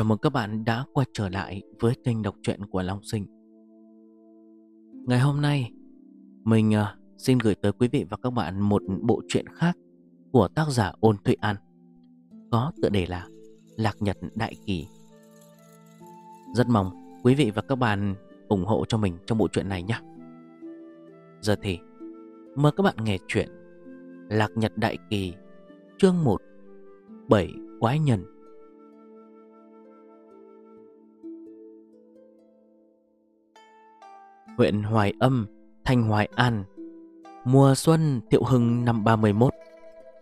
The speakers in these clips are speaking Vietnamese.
chào mừng các bạn đã quay trở lại với kênh đọc truyện của Long Sinh. Ngày hôm nay, mình à, xin gửi tới quý vị và các bạn một bộ truyện khác của tác giả Ôn Thụy An Có tựa đề là Lạc Nhật Đại Kỳ. Rất mong quý vị và các bạn ủng hộ cho mình trong bộ truyện này nhé. Giờ thì, mời các bạn nghe chuyện Lạc Nhật Đại Kỳ Chương 1 Bảy Quái Nhân. Huyện Hoài Âm, thành Hoài An. Mùa xuân Thiệu Hưng năm 31,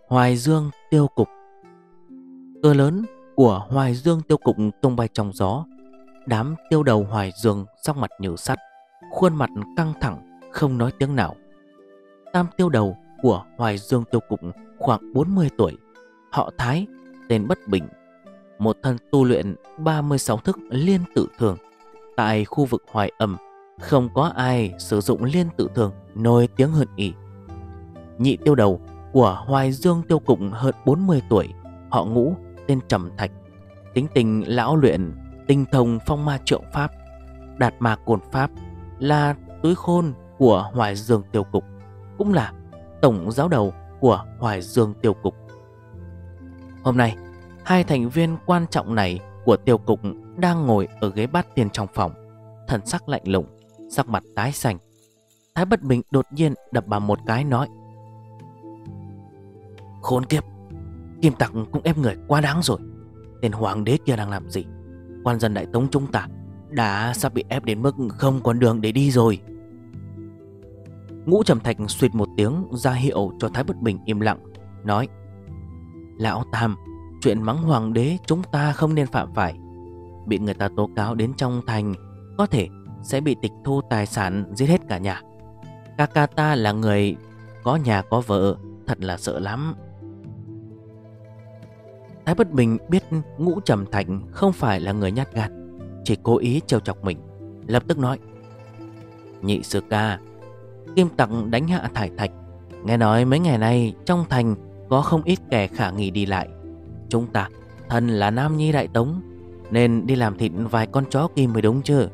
Hoài Dương tiêu cục. Cơ lớn của Hoài Dương tiêu cục tung bay trong gió. Đám tiêu đầu Hoài Dương sắc mặt như sắt, khuôn mặt căng thẳng, không nói tiếng nào. Tam tiêu đầu của Hoài Dương tiêu cục khoảng 40 tuổi, họ Thái, tên Bất Bình. Một thân tu luyện 36 thức liên tự thường tại khu vực Hoài Âm không có ai sử dụng liên tự thường, nổi tiếng hơn ỉ Nhị tiêu đầu của Hoài Dương tiêu cục hơn 40 tuổi, Họ ngũ, tên Trầm Thạch. Tính tình lão luyện, Tinh thông phong ma trượng pháp, Đạt ma cồn pháp, Là túi khôn của Hoài Dương tiêu cục, Cũng là tổng giáo đầu của Hoài Dương tiêu cục. Hôm nay, Hai thành viên quan trọng này của tiêu cục đang ngồi ở ghế bát tiền trong phòng, Thần sắc lạnh lùng. Sắc mặt tái xanh. Thái bất bình đột nhiên đập vào một cái nói. Khốn kiếp, Kim tặc cũng ép người quá đáng rồi. Tên hoàng đế kia đang làm gì? Quan dân đại tống chúng ta Đã sắp bị ép đến mức không còn đường để đi rồi. Ngũ trầm thạch suyệt một tiếng ra hiệu cho Thái Bất Bình im lặng, Nói. Lão Tam, Chuyện mắng hoàng đế chúng ta không nên phạm phải. Bị người ta tố cáo đến trong thành, Có thể sẽ bị tịch thu tài sản giết hết cả nhà. Kaka ta là người có nhà, có vợ, Thật là sợ lắm. Thái Bất Bình biết Ngũ Trầm Thành không phải là người nhát gan, Chỉ cố ý trêu chọc mình, Lập tức nói, Nhị sư ca, Kim tặng đánh hạ thải thạch, Nghe nói mấy ngày nay trong thành Có không ít kẻ khả nghi đi lại. Chúng ta thân là Nam Nhi Đại Tống, Nên đi làm thịt vài con chó kim mới đúng chứ?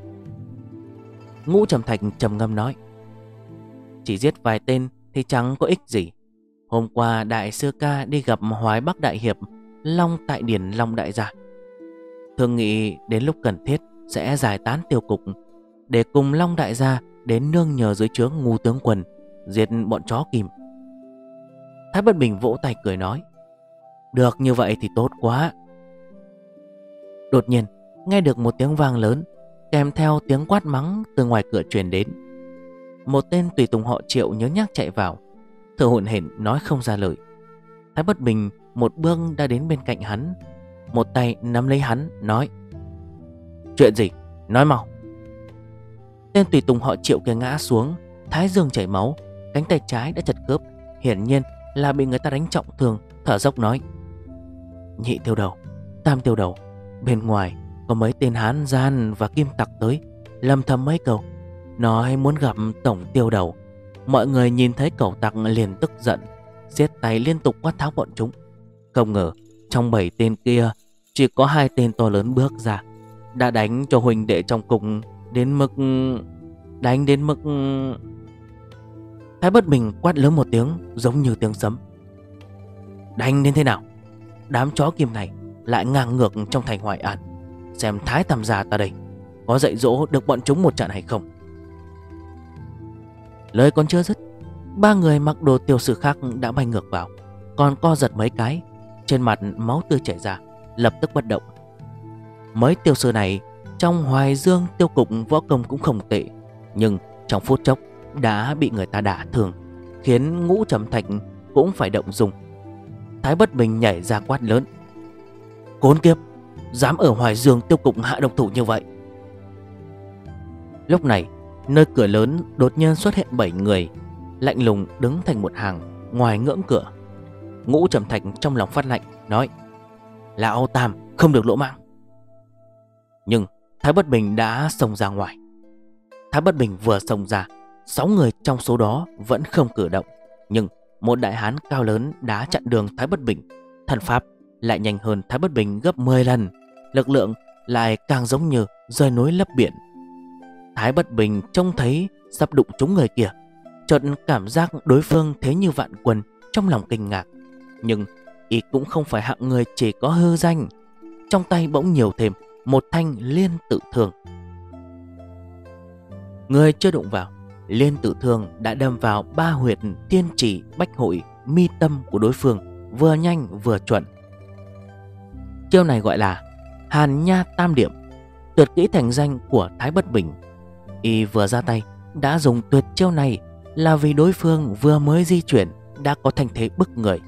Ngũ Trầm Thạch trầm ngâm nói, Chỉ giết vài tên thì chẳng có ích gì. Hôm qua Đại Sư Ca đi gặp Hoái Bắc Đại Hiệp, Long tại Điển Long Đại Gia. Thường nghĩ đến lúc cần thiết sẽ giải tán tiêu cục, Để cùng Long Đại Gia đến nương nhờ dưới trướng ngu tướng quần Diệt bọn chó kìm Thái Bất Bình vỗ tay cười nói, Được như vậy thì tốt quá. Đột nhiên, nghe được một tiếng vang lớn Kèm theo tiếng quát mắng từ ngoài cửa truyền đến. Một tên tùy tùng họ triệu nhớ nhắc chạy vào. Thở hụn hển, nói không ra lời. Thái bất bình, một bước đã đến bên cạnh hắn. Một tay nắm lấy hắn, nói, Chuyện gì? Nói mau. Tên tùy tùng họ triệu kia ngã xuống, Thái dương chảy máu, Cánh tay trái đã chật cướp Hiển nhiên là bị người ta đánh trọng thương, Thở dốc nói, Nhị tiêu đầu, Tam tiêu đầu, Bên ngoài có mấy tên hán, gian và kim tặc tới Lâm thầm mấy câu Nói muốn gặp tổng tiêu đầu. Mọi người nhìn thấy cẩu tặc liền tức giận xiết tay liên tục quát tháo bọn chúng. Không ngờ, Trong bảy tên kia, Chỉ có hai tên to lớn bước ra, Đã đánh cho huynh đệ trong cùng Đến mức, Đánh đến mức. Thái bất bình quát lớn một tiếng, Giống như tiếng sấm. Đánh đến thế nào? Đám chó kim này lại ngang ngược trong thành Hoài An. Xem thái tam gia ta đây, Có dạy dỗ được bọn chúng một trận hay không. Lời còn chưa dứt, Ba người mặc đồ tiểu sử khác đã bay ngược vào, Còn co giật mấy cái, Trên mặt máu tươi chảy ra, Lập tức bất động. Mấy tiêu sư này, Trong hoài dương tiêu cục võ công cũng không tệ, Nhưng trong phút chốc Đã bị người ta đả thương, Khiến ngũ trầm thạch cũng phải động dùng. Thái bất bình nhảy ra quát lớn Cốn kiếp! Dám ở Hoài Dương tiêu cục hạ độc thủ như vậy. Lúc này, Nơi cửa lớn đột nhiên xuất hiện 7 người, Lạnh lùng đứng thành một hàng, Ngoài ngưỡng cửa. Ngũ trầm thạch trong lòng phát lạnh, Nói Là Âu Tam, không được lỗ mạng. Nhưng Thái Bất Bình đã xông ra ngoài. Thái Bất Bình vừa xông ra, Sáu người trong số đó vẫn không cử động. Nhưng một đại hán cao lớn đã chặn đường Thái Bất Bình. Thần Pháp lại nhanh hơn Thái Bất Bình gấp 10 lần. Lực lượng lại càng giống như rơi núi lấp biển. Thái bất bình trông thấy sắp đụng trúng người kia. Chợt cảm giác đối phương thế như vạn quần trong lòng kinh ngạc. Nhưng y cũng không phải hạng người chỉ có hư danh. Trong tay bỗng nhiều thêm một thanh liên tự thường. Người chưa đụng vào, liên tự thường đã đâm vào ba huyệt tiên chỉ bách hội mi tâm của đối phương, vừa nhanh vừa chuẩn. Chiêu này gọi là Hàn Nha Tam Điểm, tuyệt kỹ thành danh của Thái Bất Bình. Y vừa ra tay đã dùng tuyệt chiêu này là vì đối phương vừa mới di chuyển đã có thành thế bức người.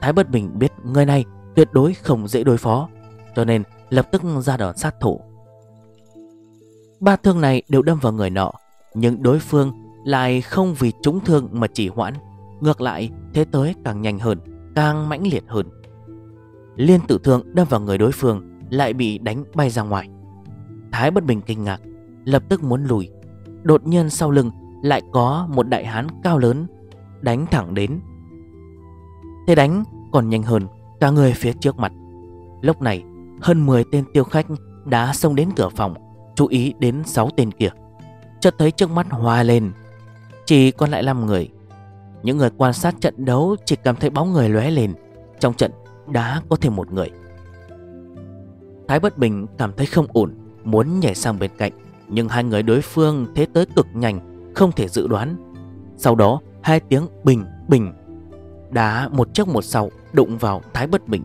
Thái Bất Bình biết người này tuyệt đối không dễ đối phó, cho nên lập tức ra đòn sát thủ. Ba thương này đều đâm vào người nọ, nhưng đối phương lại không vì trúng thương mà chỉ hoãn, ngược lại thế tới càng nhanh hơn, càng mãnh liệt hơn. Liên tử thương đâm vào người đối phương lại bị đánh bay ra ngoài. Thái Bất Bình kinh ngạc, lập tức muốn lùi. Đột nhiên sau lưng lại có một đại hán cao lớn đánh thẳng đến. Thế đánh còn nhanh hơn cả người phía trước mặt. Lúc này hơn 10 tên tiêu khách đã xông đến cửa phòng Chú ý đến 6 tên kia Chợt thấy trước mắt hoa lên Chỉ còn lại 5 người Những người quan sát trận đấu Chỉ cảm thấy bóng người lóe lên Trong trận đã có thêm một người Thái Bất Bình cảm thấy không ổn, Muốn nhảy sang bên cạnh, Nhưng hai người đối phương thế tới cực nhanh, Không thể dự đoán. Sau đó, hai tiếng bình bình Đá một trước một sau Đụng vào Thái Bất Bình.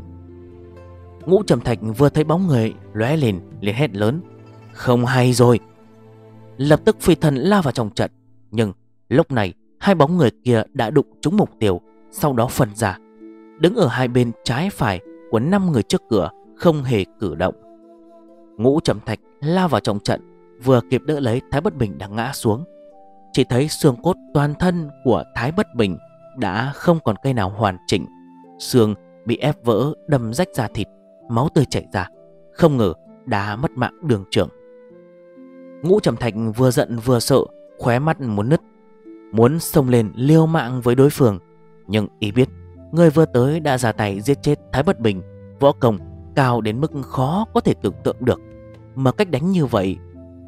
Ngũ Trầm Thạch vừa thấy bóng người lóe lên, liền hét lớn, Không hay rồi! Lập tức phi thần lao vào trong trận, Nhưng lúc này hai bóng người kia đã đụng trúng mục tiêu, Sau đó phần ra. Đứng ở hai bên trái phải của năm người trước cửa không hề cử động. Ngũ Trầm Thạch lao vào trong trận, Vừa kịp đỡ lấy Thái Bất Bình đang ngã xuống. Chỉ thấy xương cốt toàn thân của Thái Bất Bình Đã không còn cây nào hoàn chỉnh. Xương bị ép vỡ đâm rách ra thịt, máu tươi chảy ra, Không ngờ đã mất mạng đường trưởng. Ngũ Trầm Thạch vừa giận vừa sợ, Khóe mắt muốn nứt, Muốn xông lên liêu mạng với đối phương. Nhưng ý biết, Người vừa tới đã ra tay giết chết Thái Bất Bình, Võ công cao đến mức khó có thể tưởng tượng được. Mà cách đánh như vậy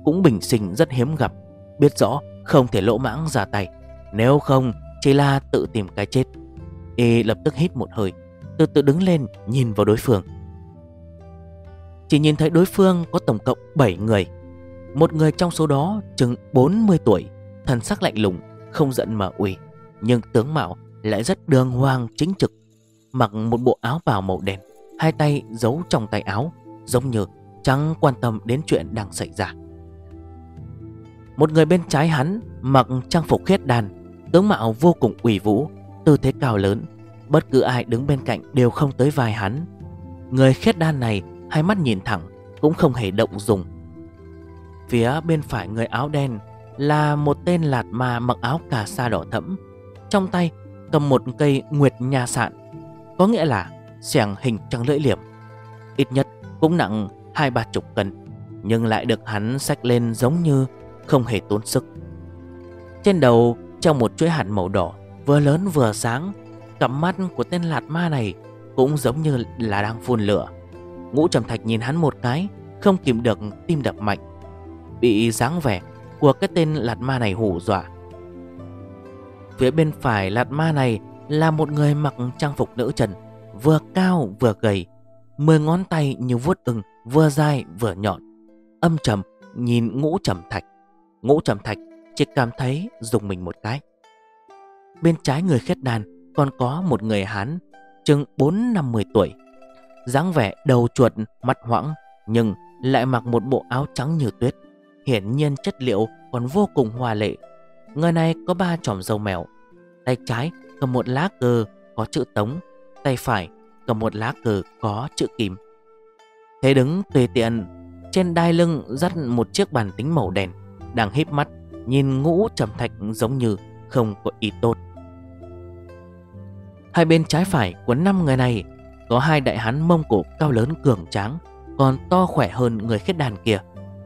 Cũng bình sinh rất hiếm gặp. Biết rõ không thể lỗ mãng ra tay. Nếu không chỉ là tự tìm cái chết. Y lập tức hít một hơi, Từ từ đứng lên nhìn vào đối phương. Chỉ nhìn thấy đối phương có tổng cộng 7 người. Một người trong số đó chừng 40 tuổi, Thần sắc lạnh lùng, Không giận mà uy. Nhưng tướng mạo lại rất đường hoàng chính trực, Mặc một bộ áo bào màu đen. Hai tay giấu trong tay áo, Giống như chẳng quan tâm đến chuyện đang xảy ra. Một người bên trái hắn Mặc trang phục khiết đàn, Tướng mạo vô cùng ủy vũ, Tư thế cao lớn. Bất cứ ai đứng bên cạnh đều không tới vai hắn. Người khiết đan này Hai mắt nhìn thẳng, Cũng không hề động dùng. Phía bên phải người áo đen Là một tên lạt ma mặc áo cà sa đỏ thẫm, Trong tay cầm một cây nguyệt nha sạn. Có nghĩa là xẻng hình trăng lưỡi liềm. Ít nhất cũng nặng hai ba chục cân, Nhưng lại được hắn xách lên giống như không hề tốn sức. Trên đầu trong một chuỗi hạt màu đỏ, Vừa lớn vừa sáng. Cặp mắt của tên lạt ma này Cũng giống như là đang phun lửa. Ngũ Trầm Thạch nhìn hắn một cái, Không kìm được tim đập mạnh. Bị dáng vẻ của cái tên lạt ma này hù dọa. Phía bên phải lạt ma này Là một người mặc trang phục nữ trần. Vừa cao vừa gầy Mười ngón tay như vuốt ưng Vừa dài vừa nhọn Âm trầm nhìn ngũ trầm thạch Ngũ trầm thạch chỉ cảm thấy dùng mình một cái Bên trái người khét đàn Còn có một người Hán Chừng 4-50 tuổi dáng vẻ đầu chuột, mặt hoãng nhưng lại mặc một bộ áo trắng như tuyết. Hiển nhiên chất liệu còn vô cùng hoa lệ. Người này có ba tròm dâu mèo. Tay trái cầm một lá cờ có chữ tống, tay phải cầm một lá cờ có chữ kim. Thế đứng tùy tiện, trên đai lưng dắt một chiếc bàn tính màu đen, đang híp mắt, nhìn ngũ trầm thạch giống như không có ý tốt. Hai bên trái phải của năm người này có hai đại hán mông cổ cao lớn cường tráng Còn to khỏe hơn người khết đàn kia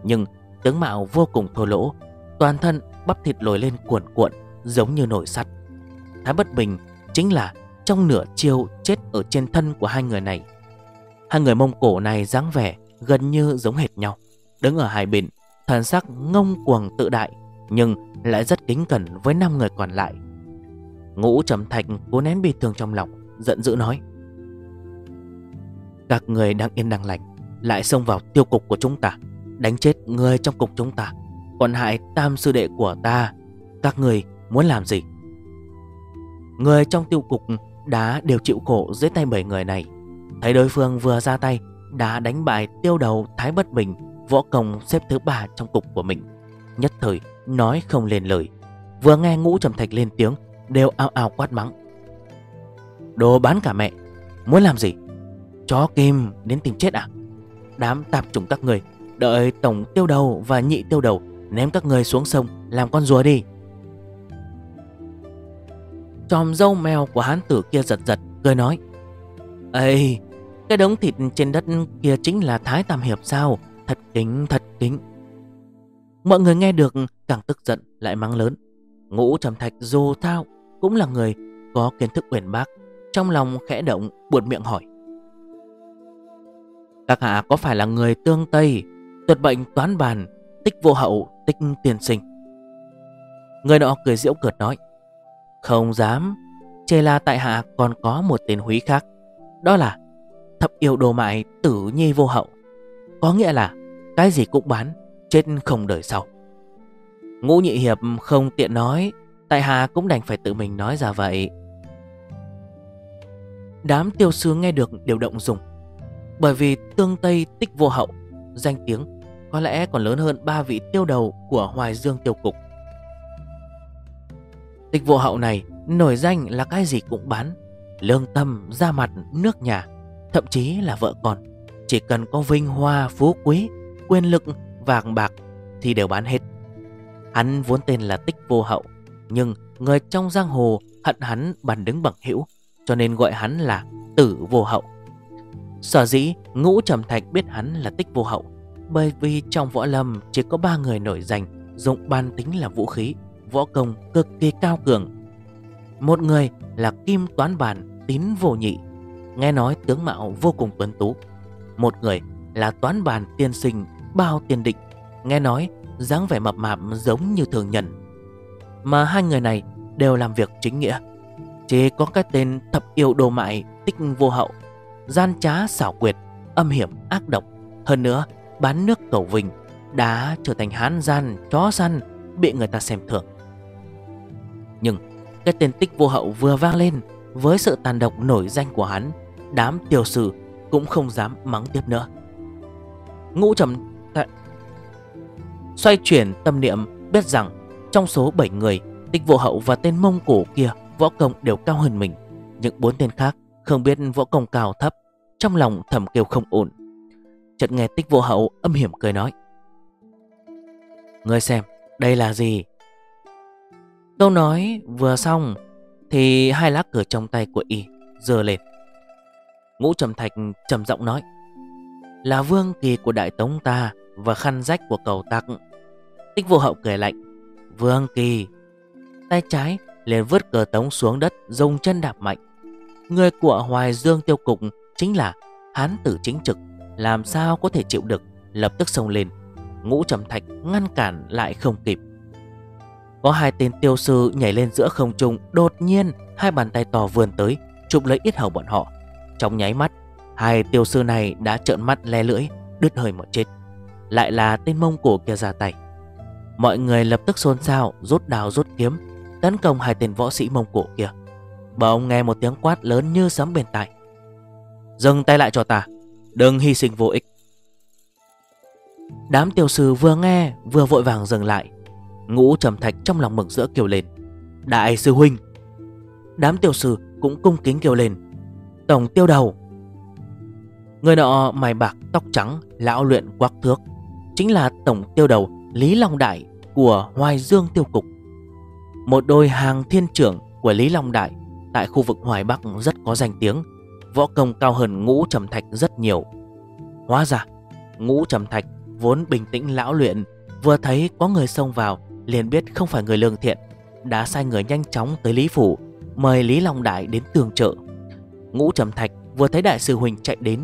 Nhưng tướng mạo vô cùng thô lỗ Toàn thân bắp thịt lồi lên cuộn cuộn Giống như nổi sắt Thái bất bình chính là trong nửa chiêu chết ở trên thân của hai người này. Hai người mông cổ này dáng vẻ gần như giống hệt nhau, Đứng ở hai bên, Thần sắc ngông cuồng tự đại, Nhưng lại rất kính cẩn với năm người còn lại. Ngũ trầm thạch cố nén bị thương trong lòng, Giận dữ nói, Các người đang yên đang lành, Lại xông vào tiêu cục của chúng ta, Đánh chết người trong cục chúng ta. Còn hại tam sư đệ của ta, Các người muốn làm gì? Người trong tiêu cục đã đều chịu khổ dưới tay bảy người này. Thấy đối phương vừa ra tay, Đã đánh bại tiêu đầu Thái Bất Bình, Võ công xếp thứ ba trong cục của mình. Nhất thời, nói không lên lời. Vừa nghe ngũ trầm thạch lên tiếng, Đều ao ao quát mắng. Đồ bán cả mẹ, Muốn làm gì? Chó kim đến tìm chết à? Đám tạp chủng các người, Đợi tổng tiêu đầu và nhị tiêu đầu Ném các người xuống sông làm con rùa đi. Chòm dâu mèo của hán tử kia giật giật, Cười nói. Ây, Cái đống thịt trên đất kia chính là Thái Tam Hiệp sao? Thật kính thật kính. Mọi người nghe được, càng tức giận, lại mắng lớn. Ngũ trầm thạch dù thao Cũng là người có kiến thức uyển bác, Trong lòng khẽ động buồn miệng hỏi. Các hạ có phải là người tương Tây Tuyệt bệnh toán bàn, Tích vô hậu, tích tiền sinh? Người nọ cười diễu cợt nói. Không dám. Chê là tại hạ còn có một tên húy khác. Đó là Thập yêu đồ mại tử nhi vô hậu. Có nghĩa là Cái gì cũng bán, Chết không đời sau. Ngũ nhị hiệp không tiện nói, Tại hạ cũng đành phải tự mình nói ra vậy. Đám tiêu sướng nghe được điều động dùng. Bởi vì tương Tây tích vô hậu, Danh tiếng có lẽ còn lớn hơn ba vị tiêu đầu của Hoài Dương tiêu cục. Tịch vụ hậu này nổi danh là cái gì cũng bán Lương tâm, da mặt, nước nhà Thậm chí là vợ con. Chỉ cần có vinh hoa, phú quý, quyền lực, vàng bạc Thì đều bán hết. Hắn vốn tên là Tích vô hậu Nhưng người trong giang hồ hận hắn bàn đứng bằng hữu Cho nên gọi hắn là tử vô hậu. Sở dĩ ngũ trầm thạch biết hắn là tích vô hậu Bởi vì trong võ lâm chỉ có ba người nổi danh Dụng ban tính là vũ khí. Võ công cực kỳ cao cường. Một người là kim toán bàn tín vô nhị Nghe nói tướng mạo vô cùng tuấn tú. Một người là toán bàn tiên sinh bao tiền định Nghe nói dáng vẻ mập mạp giống như thường nhân. Mà hai người này đều làm việc chính nghĩa Chỉ có cái tên thập yêu đồ mại tích vô hậu Gian trá xảo quyệt, âm hiểm ác độc Hơn nữa bán nước cầu vinh Đã trở thành hán gian, chó săn Bị người ta xem thường. Nhưng cái tên tích vô hậu vừa vang lên, Với sự tàn độc nổi danh của hắn, Đám tiểu sử cũng không dám mắng tiếp nữa. Ngũ trầm Xoay chuyển tâm niệm, biết rằng trong số 7 người, Tích vô hậu và tên mông cổ kia, võ công đều cao hơn mình. Những bốn tên khác không biết võ công cao thấp, Trong lòng thầm kêu không ổn. Chợt nghe tích vô hậu âm hiểm cười nói, Ngươi xem, đây là gì? Câu nói vừa xong Thì hai lá cờ trong tay của y dơ lên. Ngũ trầm thạch trầm giọng nói, Là vương kỳ của đại tống ta Và khăn rách của cầu tặc. Tích vô hậu cười lạnh, Vương kỳ. Tay trái liền vứt cờ tống xuống đất, Dùng chân đạp mạnh. Người của Hoài Dương tiêu cục Chính là hán tử chính trực, Làm sao có thể chịu được, Lập tức xông lên. Ngũ trầm thạch ngăn cản lại không kịp. Có hai tên tiêu sư nhảy lên giữa không trung, Đột nhiên hai bàn tay to vươn tới, Chụp lấy ít hầu bọn họ. Trong nháy mắt, Hai tiêu sư này đã trợn mắt le lưỡi, Đứt hơi một chết. Lại là tên mông cổ kia ra tay. Mọi người lập tức xôn xao, Rút đào rút kiếm, Tấn công hai tên võ sĩ mông cổ kia. Bỗng nghe một tiếng quát lớn như sấm bên tai. Dừng tay lại cho ta, Đừng hy sinh vô ích. Đám tiểu sư vừa nghe, Vừa vội vàng dừng lại. Ngũ trầm thạch trong lòng mừng rỡ kêu lên. Đại sư huynh! Đám tiểu sư cũng cung kính kêu lên. Tổng tiêu đầu! Người nọ mày bạc, tóc trắng, Lão luyện quắc thước. Chính là tổng tiêu đầu Lý Long Đại Của Hoài Dương Tiêu Cục. Một đôi hàng thiên trưởng của Lý Long Đại Tại khu vực Hoài Bắc rất có danh tiếng, Võ công cao hơn ngũ trầm thạch rất nhiều. Hóa ra, Ngũ trầm thạch vốn bình tĩnh lão luyện, Vừa thấy có người xông vào Liền biết không phải người lương thiện, Đã sai người nhanh chóng tới Lý Phủ, Mời Lý Long Đại đến tường trợ. Ngũ trầm thạch vừa thấy đại sư Huỳnh chạy đến,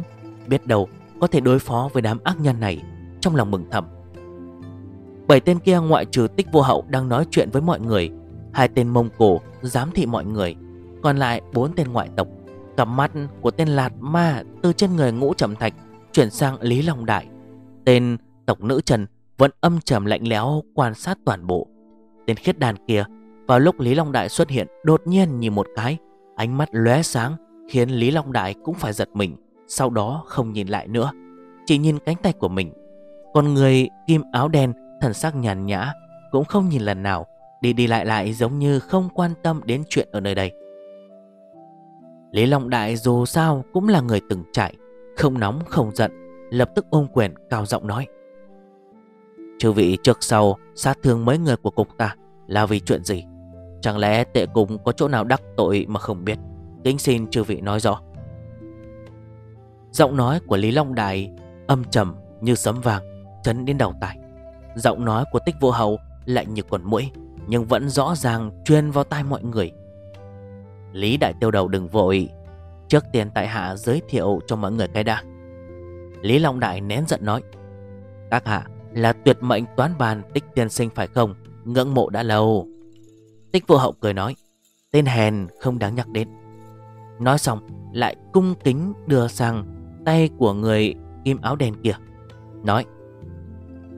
Biết đâu có thể đối phó với đám ác nhân này, Trong lòng mừng thầm. Bảy tên kia ngoại trừ tích vô hậu đang nói chuyện với mọi người, Hai tên Mông Cổ giám thị mọi người, Còn lại bốn tên ngoại tộc. Cặp mắt của tên Lạt Ma từ trên người ngũ trầm thạch Chuyển sang Lý Long Đại, Tên tộc nữ Trần vẫn âm trầm lạnh lẽo quan sát toàn bộ. Tên khiết đàn kia, Vào lúc Lý Long Đại xuất hiện, đột nhiên nhìn một cái, Ánh mắt lóe sáng, Khiến Lý Long Đại cũng phải giật mình, Sau đó không nhìn lại nữa. Chỉ nhìn cánh tay của mình Còn người kim áo đen, thần sắc nhàn nhã, Cũng không nhìn lần nào, Đi đi lại lại giống như không quan tâm đến chuyện ở nơi đây. Lý Long Đại dù sao cũng là người từng trải, Không nóng không giận, Lập tức ôm quyền, cao giọng nói. Chư vị trước sau sát thương mấy người của cục ta Là vì chuyện gì? Chẳng lẽ tệ cùng có chỗ nào đắc tội mà không biết? Kính xin chư vị nói rõ. Giọng nói của Lý Long Đại Âm trầm như sấm vàng, Chấn đến đầu tai. Giọng nói của tích vô hậu lạnh như quần mũi, Nhưng vẫn rõ ràng truyền vào tai mọi người. Lý Đại Tiêu Đầu đừng vội. Trước tiên tại hạ giới thiệu cho mọi người cái đã. Lý Long Đại nén giận nói, Các hạ là tuyệt mệnh toán bàn tích tiên sinh phải không? Ngưỡng mộ đã lâu. Tích vô hậu cười nói, Tên hèn không đáng nhắc đến. Nói xong, lại cung kính đưa sang tay của người kim áo đen kia. Nói,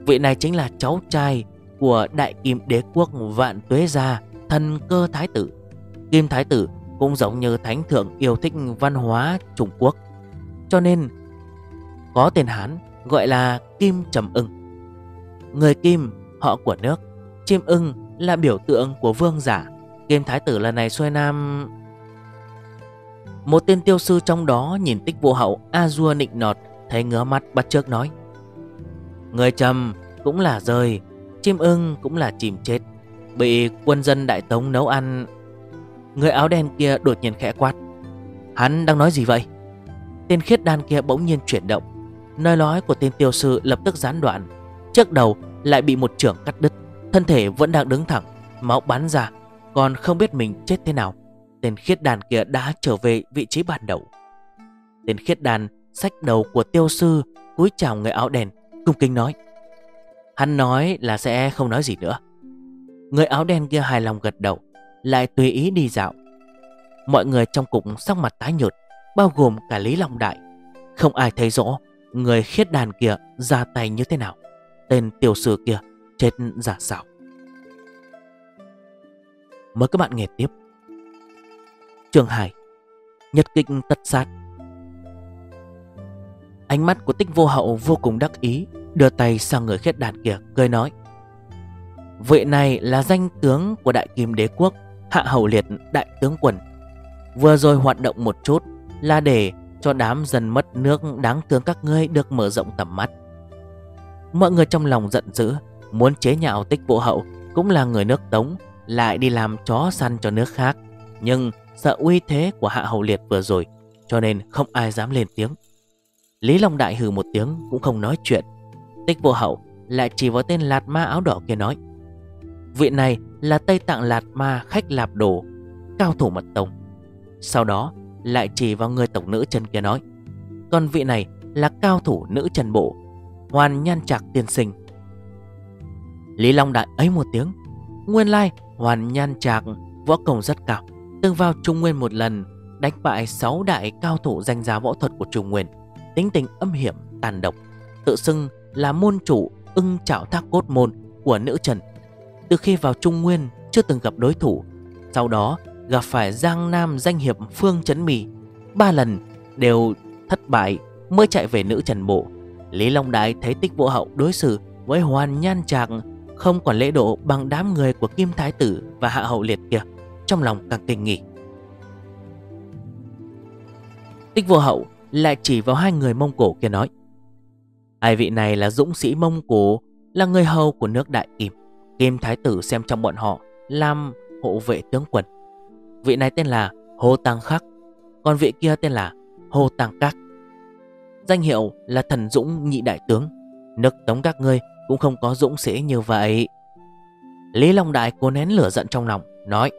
Vị này chính là cháu trai của đại kim đế quốc vạn tuế gia, Thần cơ thái tử. Kim thái tử cũng giống như thánh thượng yêu thích văn hóa Trung Quốc. Cho nên, có tên Hán gọi là Kim Trầm ưng. Người Kim, họ của nước. Chim ưng là biểu tượng của vương giả. Kim Thái tử lần này xuôi nam. Một tên tiêu sư trong đó nhìn tích vô hậu A-dua nịnh nọt, Thấy ngứa mắt bắt trước nói. Người trầm cũng là rơi Chim ưng cũng là chìm chết, Bị quân dân đại tống nấu ăn. Người áo đen kia đột nhiên khẽ quát. Hắn đang nói gì vậy? Tên khiết đan kia bỗng nhiên chuyển động. Nơi nói của tên tiêu sư lập tức gián đoạn. Trước đầu lại bị một trưởng cắt đứt. Thân thể vẫn đang đứng thẳng, Máu bắn ra, Còn không biết mình chết thế nào. Tên khiết đàn kia đã trở về vị trí ban đầu. Tên khiết đàn, Sách đầu của tiêu sư, cúi chào người áo đen, Cung kính nói. Hắn nói là sẽ không nói gì nữa. Người áo đen kia hài lòng gật đầu, Lại tùy ý đi dạo. Mọi người trong cục sắc mặt tái nhợt, Bao gồm cả Lý Long Đại. Không ai thấy rõ Người khiết đàn kia ra tay như thế nào. Tên tiểu sư kia chết giả xảo. Mời các bạn nghe tiếp. Trường Hải Nhật kịch tất sát. Ánh mắt của tích vô hậu vô cùng đắc ý, Đưa tay sang người khiết đàn kia, cười nói Vị này là danh tướng của đại kim đế quốc, Hạ hầu liệt, đại tướng quân Vừa rồi hoạt động một chút Là để cho đám dân mất nước đáng tướng các ngươi được mở rộng tầm mắt. Mọi người trong lòng giận dữ, Muốn chế nhạo tích bộ hậu, Cũng là người nước tống, Lại đi làm chó săn cho nước khác. Nhưng sợ uy thế của hạ hầu liệt vừa rồi, Cho nên không ai dám lên tiếng. Lý Long Đại hừ một tiếng, Cũng không nói chuyện. Tích Bộ hậu lại chỉ vào tên lạt ma áo đỏ kia nói, Vị này là Tây Tạng lạt ma khách lạp đồ, Cao thủ mật tông. Sau đó lại chỉ vào người tổng nữ chân kia nói Còn vị này là cao thủ nữ trần bộ Hoàn nhan trạc tiên sinh Lý Long Đại ấy một tiếng. Nguyên lai hoàn nhan trạc Võ công rất cao. Từng vào Trung Nguyên một lần Đánh bại 6 đại cao thủ danh giá võ thuật của Trung Nguyên. Tính tình âm hiểm, tàn độc. Tự xưng là môn chủ ưng trạo thác cốt môn của nữ trần. Từ khi vào Trung Nguyên chưa từng gặp đối thủ. Sau đó gặp phải Giang Nam danh hiệp Phương Trấn Mì. Ba lần đều thất bại mới chạy về nữ trần bộ Lý Long Đại thấy tích vô hậu đối xử với hoàn nhan trạc Không còn lễ độ bằng đám người của Kim Thái Tử và Hạ Hậu Liệt kia, Trong lòng càng kinh nghỉ Tích vô hậu lại chỉ vào hai người Mông Cổ kia nói, Hai vị này là dũng sĩ Mông Cổ, Là người hầu của nước Đại Kim. Kim Thái Tử xem trong bọn họ, Làm hộ vệ tướng quân. Vị này tên là Hồ Tăng Khắc, Còn vị kia tên là Hồ Tăng Các. Danh hiệu là thần dũng nhị đại tướng. Nước tống các ngươi cũng không có dũng sĩ như vậy. Lý Long Đại cố nén lửa giận trong lòng, Nói,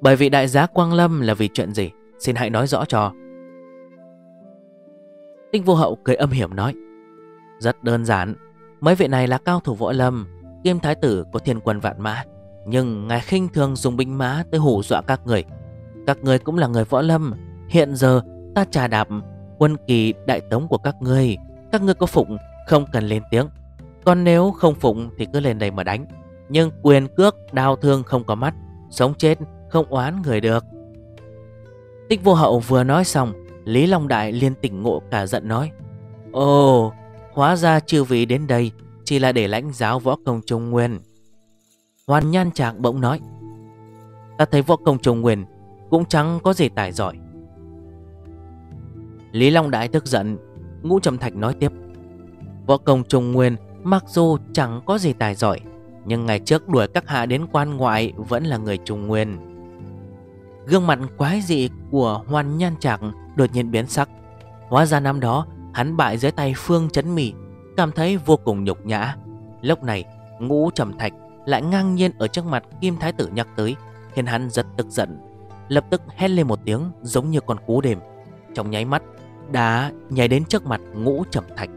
Bởi vì đại giá Quang Lâm là vì chuyện gì? Xin hãy nói rõ cho. Tinh vô hậu cười âm hiểm nói, Rất đơn giản, Mấy vị này là cao thủ võ lâm Kim thái tử có thiên quân vạn mã, Nhưng ngài khinh thường dùng binh mã tới hù dọa các người. Các người cũng là người võ lâm, Hiện giờ ta trà đạp quân kỳ, đại tống của các ngươi Các ngươi có phụng, không cần lên tiếng. Còn nếu không phụng thì cứ lên đây mà đánh. Nhưng quyền cước đau thương không có mắt, Sống chết không oán người được. Tích vô hậu vừa nói xong, Lý Long Đại liên tỉnh ngộ cả giận nói, Ồ, Hóa ra chư vị đến đây Chỉ là để lãnh giáo võ công trung nguyên. Hoàn nhan chàng bỗng nói, Ta thấy võ công trung nguyên Cũng chẳng có gì tài giỏi. Lý Long Đại tức giận. Ngũ Trầm Thạch nói tiếp. Võ công trung nguyên, Mặc dù chẳng có gì tài giỏi, Nhưng ngày trước đuổi các hạ đến quan ngoại Vẫn là người trung nguyên. Gương mặt quái dị của Hoan Nhan Trạc đột nhiên biến sắc. Hóa ra năm đó, hắn bại dưới tay Phương Chấn Mì, Cảm thấy vô cùng nhục nhã. Lúc này, ngũ trầm thạch lại ngang nhiên ở trước mặt Kim Thái Tử nhắc tới. Khiến hắn rất tức giận, Lập tức hét lên một tiếng giống như con cú đêm. Trong nháy mắt đã nhảy đến trước mặt ngũ trầm thạch.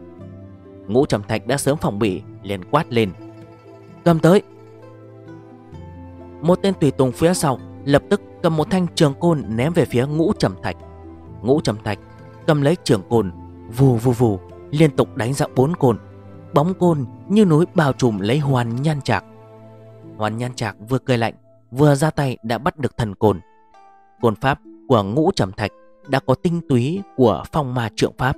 Ngũ trầm thạch đã sớm phòng bị, liền quát lên. Cầm tới! Một tên tùy tùng phía sau Lập tức cầm một thanh trường côn ném về phía ngũ trầm thạch. Ngũ trầm thạch cầm lấy trường côn, Vù vù vù, Liên tục đánh ra bốn côn. Bóng côn như núi bao trùm lấy hoàn nhan trạc. Hoàn nhan trạc vừa cười lạnh, Vừa ra tay đã bắt được thần côn. Côn pháp của ngũ trầm thạch đã có tinh túy của phong ma trượng pháp.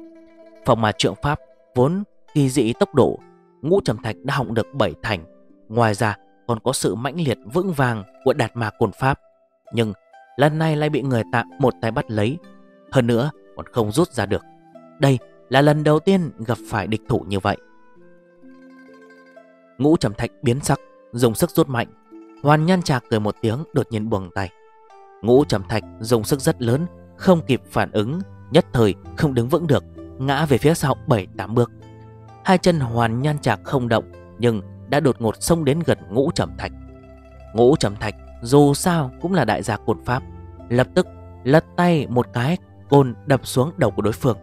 Phong ma trượng pháp Vốn kỳ dị tốc độ, Ngũ trầm thạch đã hỏng được bảy thành. Ngoài ra, còn có sự mãnh liệt vững vàng Của đạt ma cồn pháp. Nhưng lần này lại bị người ta một tay bắt lấy. Hơn nữa, còn không rút ra được. Đây là lần đầu tiên gặp phải địch thủ như vậy. Ngũ trầm thạch biến sắc, Dùng sức rút mạnh. Hoàn nhan trạc cười một tiếng, đột nhiên buông tay. Ngũ trầm thạch dùng sức rất lớn không kịp phản ứng, Nhất thời không đứng vững được, Ngã về phía sau 7-8 bước. Hai chân hoàn nhan chạc không động, Nhưng đã đột ngột xông đến gần ngũ trầm thạch. Ngũ trầm thạch dù sao cũng là đại gia cột pháp, Lập tức lật tay một cái, côn đập xuống đầu của đối phương.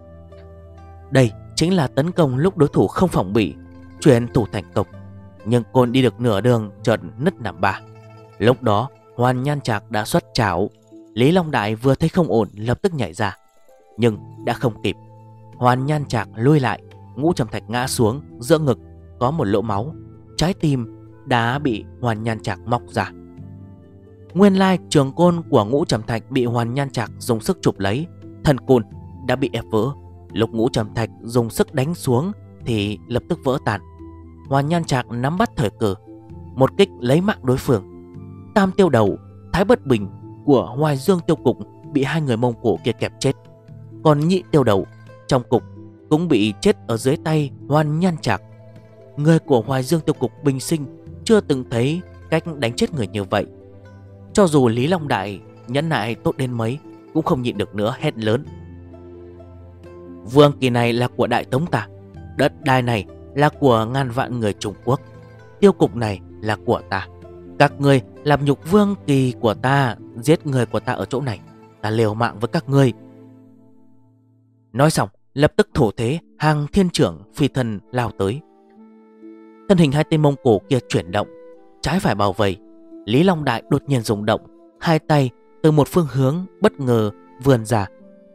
Đây chính là tấn công lúc đối thủ không phòng bị, Chuyển thủ thành công, Nhưng côn đi được nửa đường chợt nứt nằm ba. Lúc đó, Hoàn Nhan chạc đã xuất chảo Lý Long Đại vừa thấy không ổn, lập tức nhảy ra, Nhưng đã không kịp. Hoàn Nhan Trạc lui lại, Ngũ trầm thạch ngã xuống, giữa ngực Có một lỗ máu, Trái tim đã bị Hoàn Nhan Trạc mọc ra. Nguyên lai trường côn của ngũ trầm thạch bị hoàn nhan trạc dùng sức chụp lấy, Thần côn đã bị ép vỡ. Lúc ngũ trầm thạch dùng sức đánh xuống Thì lập tức vỡ tàn Hoàn nhan trạc nắm bắt thời cử Một kích lấy mạng đối phương. Tam tiêu đầu, Thái bất bình của Hoài Dương tiêu cục Bị hai người Mông Cổ kia kẹp chết. Còn nhị tiêu đầu trong cục Cũng bị chết ở dưới tay hoan nhan trạc. Người của Hoài Dương tiêu cục bình sinh Chưa từng thấy cách đánh chết người như vậy. Cho dù Lý Long Đại nhẫn nại tốt đến mấy, Cũng không nhịn được nữa, hét lớn. Vương kỳ này là của Đại Tống ta, Đất đai này là của ngàn vạn người Trung Quốc. Tiêu cục này là của ta. Các người làm nhục vương kỳ của ta, Giết người của ta ở chỗ này. Ta liều mạng với các ngươi. Nói xong, Lập tức thổ thế, hàng thiên trưởng, phi thân lao tới. Thân hình hai tên mông cổ kia chuyển động, Trái phải bao vây. Lý Long Đại đột nhiên rung động, Hai tay từ một phương hướng bất ngờ vườn ra,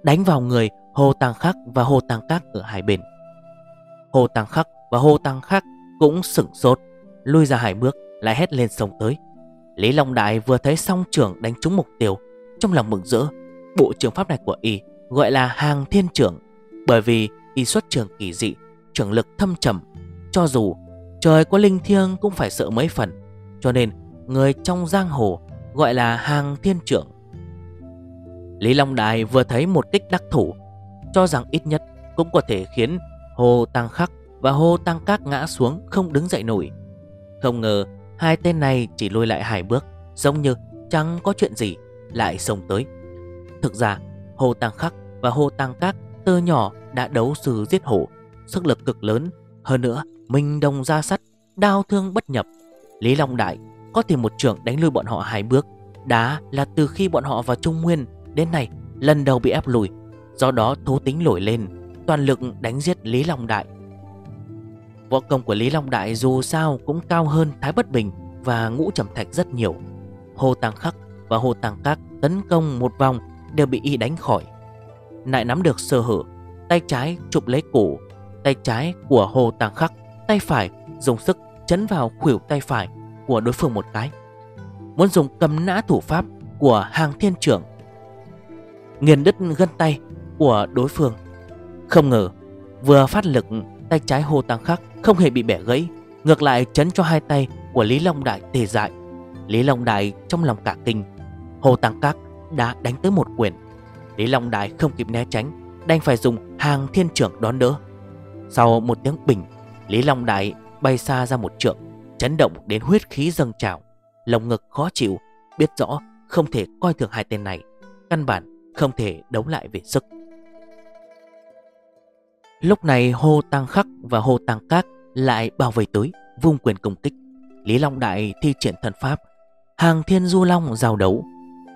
Đánh vào người Hồ Tăng Khắc và Hồ Tăng Các ở hai bên. Hồ Tăng Khắc và Hồ Tăng Khắc cũng sửng sốt, Lui ra hai bước lại hét lên sông tới Lý Long Đại vừa thấy song trưởng đánh trúng mục tiêu Trong lòng mừng rỡ Bộ trường pháp này của y gọi là hàng thiên trưởng Bởi vì y xuất trường kỳ dị Trưởng lực thâm trầm Cho dù trời có linh thiêng cũng phải sợ mấy phần Cho nên người trong giang hồ gọi là hàng thiên trưởng. Lý Long đại vừa thấy một kích đắc thủ, cho rằng ít nhất cũng có thể khiến Hồ Tăng Khắc và Hồ Tăng Các ngã xuống không đứng dậy nổi. Không ngờ hai tên này chỉ lùi lại hai bước, giống như chẳng có chuyện gì, lại xông tới. Thực ra, Hồ Tăng Khắc và Hồ Tăng Các từ nhỏ đã đấu sư giết hổ, sức lực cực lớn. Hơn nữa, minh đồng ra sắt, đao thương bất nhập. Lý Long Đại có thể một trưởng đánh lui bọn họ hai bước Đá là từ khi bọn họ vào Trung Nguyên Đến nay lần đầu bị ép lùi Do đó thú tính nổi lên toàn lực đánh giết Lý Long Đại. Võ công của Lý Long Đại dù sao cũng cao hơn Thái Bất Bình và Ngũ Trầm Thạch rất nhiều. Hồ Tàng Khắc và Hồ Tàng Các tấn công một vòng đều bị y đánh khỏi. Lại nắm được sơ hở, tay trái chụp lấy cổ, tay trái của Hồ Tàng Khắc, tay phải dùng sức chấn vào khuỷu tay phải của đối phương một cái. Muốn dùng cầm nã thủ pháp của hàng thiên trưởng Nghiền đứt gân tay của đối phương Không ngờ vừa phát lực tay trái Hồ Tăng Khắc, không hề bị bẻ gãy, Ngược lại chấn cho hai tay của Lý Long Đại tê dại. Lý Long Đại trong lòng cả kinh Hồ Tăng khắc đã đánh tới một quyền. Lý Long Đại không kịp né tránh, Đành phải dùng hàng thiên trưởng đón đỡ. Sau một tiếng bình, Lý Long Đại bay xa ra một trượng, Chấn động đến huyết khí dâng trào. Lồng ngực khó chịu, Biết rõ không thể coi thường hai tên này, Căn bản không thể đấu lại về sức. Lúc này Hồ Tăng Khắc và Hồ Tăng Các lại bao vây tới, vung quyền công kích. Lý Long Đại thi triển thần pháp, Hàng thiên du long giao đấu.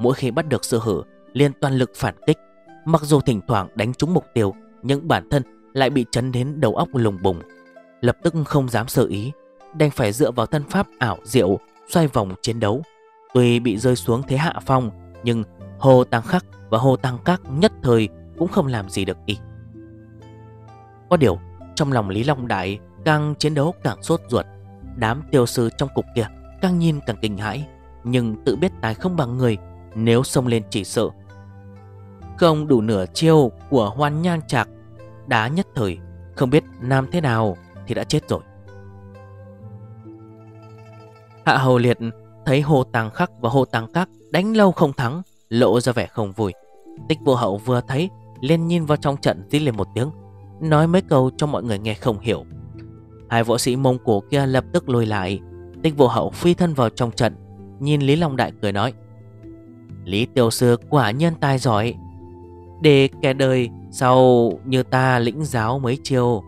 Mỗi khi bắt được sơ hở, liền toàn lực phản kích. Mặc dù thỉnh thoảng đánh trúng mục tiêu, Nhưng bản thân lại bị chấn đến đầu óc lùng bùng. Lập tức không dám sơ ý, Đành phải dựa vào thân pháp ảo diệu, Xoay vòng chiến đấu. Tuy bị rơi xuống thế hạ phong, Nhưng Hồ Tăng Khắc và Hồ Tăng Các nhất thời Cũng không làm gì được ý. Có điều Trong lòng Lý Long Đại Càng chiến đấu càng sốt ruột Đám tiêu sư trong cục kia Càng nhìn càng kinh hãi Nhưng tự biết tài không bằng người Nếu xông lên chỉ sợ. Không đủ nửa chiêu của hoan nhang chạc Đá nhất thời Không biết nam thế nào Thì đã chết rồi. Hạ Hầu Liệt thấy Hồ Tàng Khắc và Hồ Tàng Các đánh lâu không thắng, lộ ra vẻ không vui. Tích vô hậu vừa thấy, liền nhìn vào trong trận dí lên một tiếng, nói mấy câu cho mọi người nghe không hiểu. Hai võ sĩ mông cổ kia lập tức lùi lại, tích vô hậu phi thân vào trong trận, nhìn Lý Long Đại cười nói. Lý Tiểu Sư quả nhân tài giỏi, để kẻ đời sau như ta lĩnh giáo mấy chiều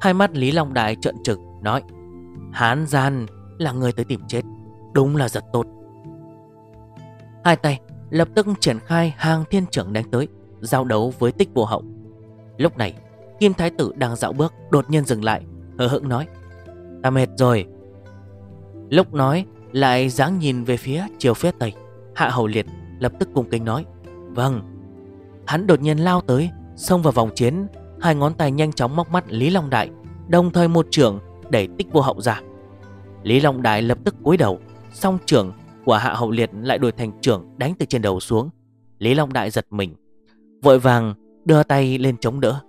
Hai mắt Lý Long Đại trợn trực nói Hán gian là người tới tìm chết Đúng là giật tốt Hai tay lập tức triển khai hàng thiên trưởng đánh tới Giao đấu với tích vô hậu. Lúc này, Kim Thái Tử đang dạo bước, Đột nhiên dừng lại, Hờ hững nói, Ta mệt rồi. Lúc nói, lại dáng nhìn về phía chiều phía tây, Hạ Hầu Liệt lập tức cung kính nói Vâng. Hắn đột nhiên lao tới, Xông vào vòng chiến, Hai ngón tay nhanh chóng móc mắt Lý Long Đại, Đồng thời một trưởng đẩy tích vô hậu ra. Lý Long Đại lập tức cúi đầu, Song trưởng của Hạ Hậu Liệt lại đổi thành trưởng đánh từ trên đầu xuống. Lý Long Đại giật mình Vội vàng đưa tay lên chống đỡ.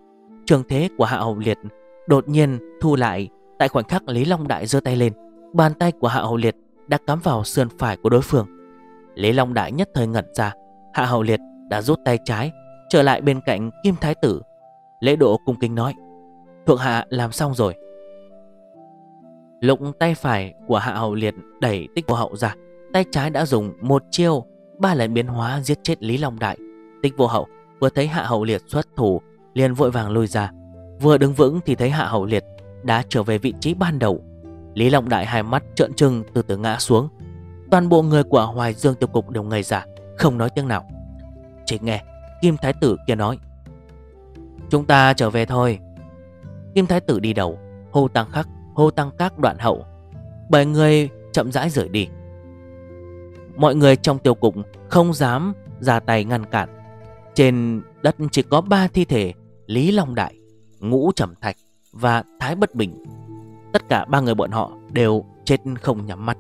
Trường thế của Hạ Hậu Liệt đột nhiên thu lại, Tại khoảnh khắc Lý Long Đại giơ tay lên, Bàn tay của Hạ Hậu Liệt đã cắm vào sườn phải của đối phương. Lý Long Đại nhất thời ngẩn ra, Hạ Hậu Liệt đã rút tay trái, Trở lại bên cạnh Kim Thái Tử. Lễ độ cung kính nói Thượng Hạ làm xong rồi. Lục tay phải của Hạ Hậu Liệt đẩy tích vô hậu ra. Tay trái đã dùng một chiêu, Ba lần biến hóa giết chết Lý Long Đại. Tích vô hậu vừa thấy Hạ Hậu Liệt xuất thủ, liền vội vàng lùi ra. Vừa đứng vững thì thấy Hạ Hậu Liệt Đã trở về vị trí ban đầu. Lý Long Đại hai mắt trợn trừng từ từ ngã xuống. Toàn bộ người của Hoài Dương Tiêu Cục đều ngây ra, Không nói tiếng nào. Chỉ nghe Kim Thái Tử kia nói, Chúng ta trở về thôi. Kim Thái Tử đi đầu, Hô Tăng Khắc, hô tăng các đoạn hậu. Bảy người chậm rãi rời đi. Mọi người trong tiêu cục không dám ra tay ngăn cản. Trên đất chỉ có ba thi thể Lý Long Đại, Ngũ Trầm Thạch và Thái Bất Bình. Tất cả ba người bọn họ đều chết không nhắm mắt.